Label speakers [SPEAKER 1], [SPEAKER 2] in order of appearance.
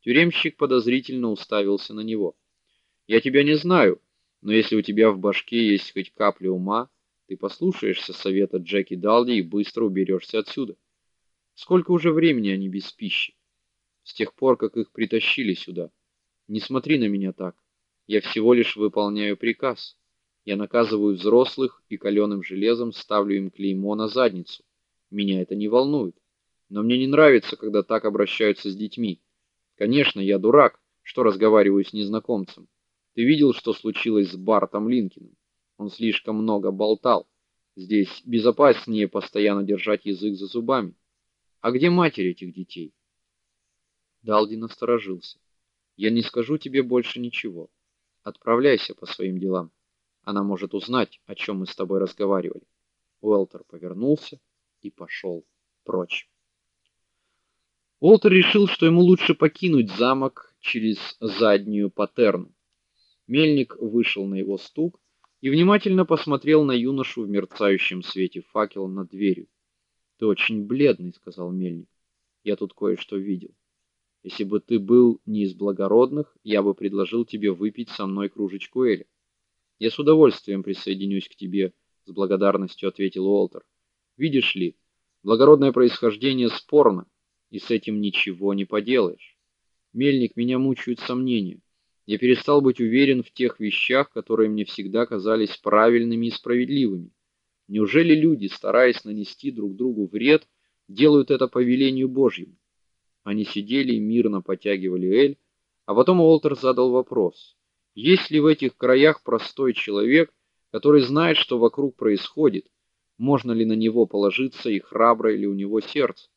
[SPEAKER 1] Тюремщик подозрительно уставился на него. Я тебя не знаю, но если у тебя в башке есть хоть капля ума, ты послушаешься совета Джеки Далди и быстро уберешься отсюда. Сколько уже времени они без пищи? С тех пор, как их притащили сюда. Не смотри на меня так. Я всего лишь выполняю приказ. Я наказываю взрослых и каленым железом ставлю им клеймо на задницу. Меня это не волнует. Но мне не нравится, когда так обращаются с детьми. Конечно, я дурак, что разговариваю с незнакомцем. Ты видел, что случилось с Бартом Линкиным? Он слишком много болтал. Здесь безопаснее постоянно держать язык за зубами. А где матери этих детей? Далди насторожился. Я не скажу тебе больше ничего. Отправляйся по своим делам. Она может узнать, о чем мы с тобой разговаривали. Уэлтер повернулся и пошел прочь. Уолтер решил, что ему лучше покинуть замок через заднюю патерну. Мельник вышел на его стук и внимательно посмотрел на юношу в мерцающем свете факела над дверью. "Ты очень бледный", сказал Мельник. "Я тут кое-что видел. Если бы ты был не из благородных, я бы предложил тебе выпить со мной кружечку эля. Я с удовольствием присоединюсь к тебе", с благодарностью ответил Уолтер. "Видишь ли, благородное происхождение спорно и с этим ничего не поделаешь. Мельник, меня мучают сомнения. Я перестал быть уверен в тех вещах, которые мне всегда казались правильными и справедливыми. Неужели люди, стараясь нанести друг другу вред, делают это по велению Божьему? Они сидели и мирно потягивали эль, а потом Уолтер задал вопрос: есть ли в этих краях простой человек, который знает, что вокруг происходит? Можно ли на него положиться и храброе ли у него сердце?